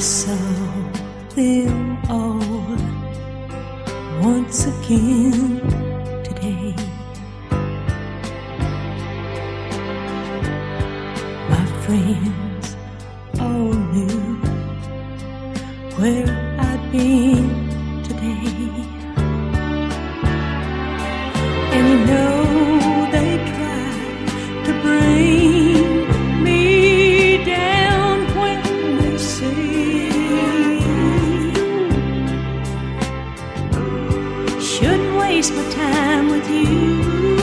so feel old once again today. My friends all knew where I'd been today. Shouldn't waste my time with you.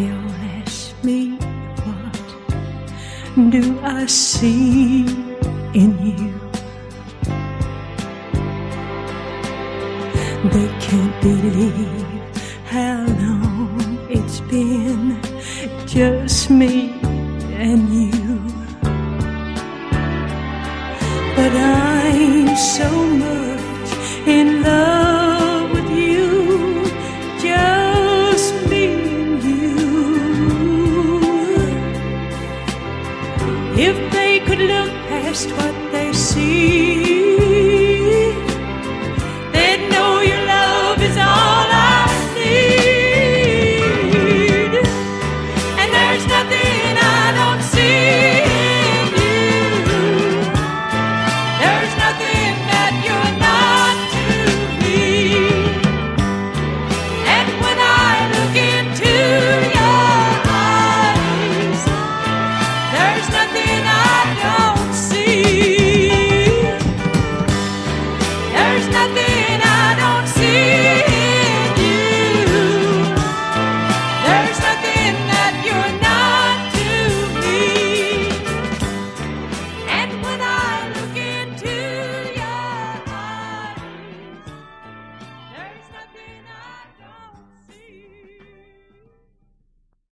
They all ask me what do I see in you? They can't believe how long it's been just me and you. But I'm if they could look past what they see. there's nothing